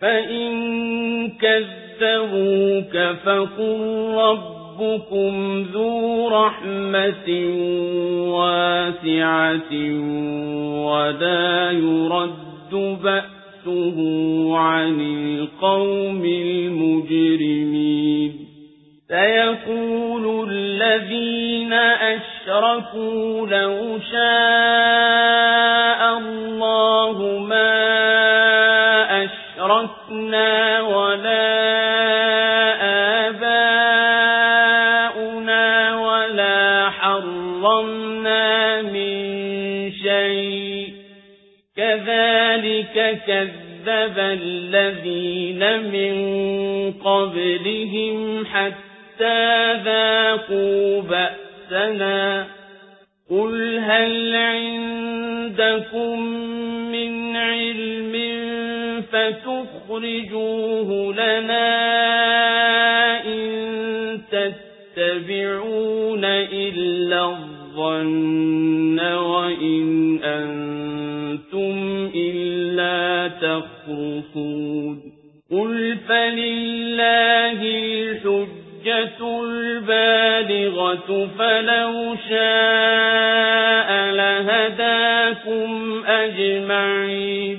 فإن كذبوك فقل ربكم ذو رحمة واسعة ولا يرد بأسه عن القوم المجرمين سيقول الذين أشركوا لو شاء ولا آباؤنا ولا حرمنا من شيء. كذلك كذب الذين من قبلهم حتى ذاقوا بأسنا. قل هل عندكم من علم فتخرجوه لنا إن تتبعون إلا الظن وإن أنتم إلا تخرصون. قل فلله الحجة البالغة فلو شاء لهداكم أجمعين.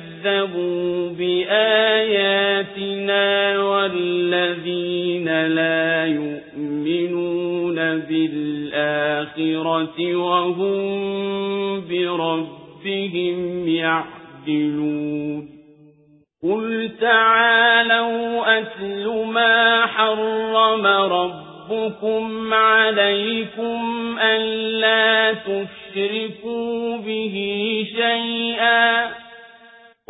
بآياتنا والذين لا يؤمنون بالآخرة وهم بربهم يعدلون قل تعالوا أتل ما حرم ربكم عليكم ألا تشركوا به شيئا